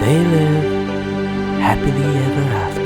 they live happily ever after.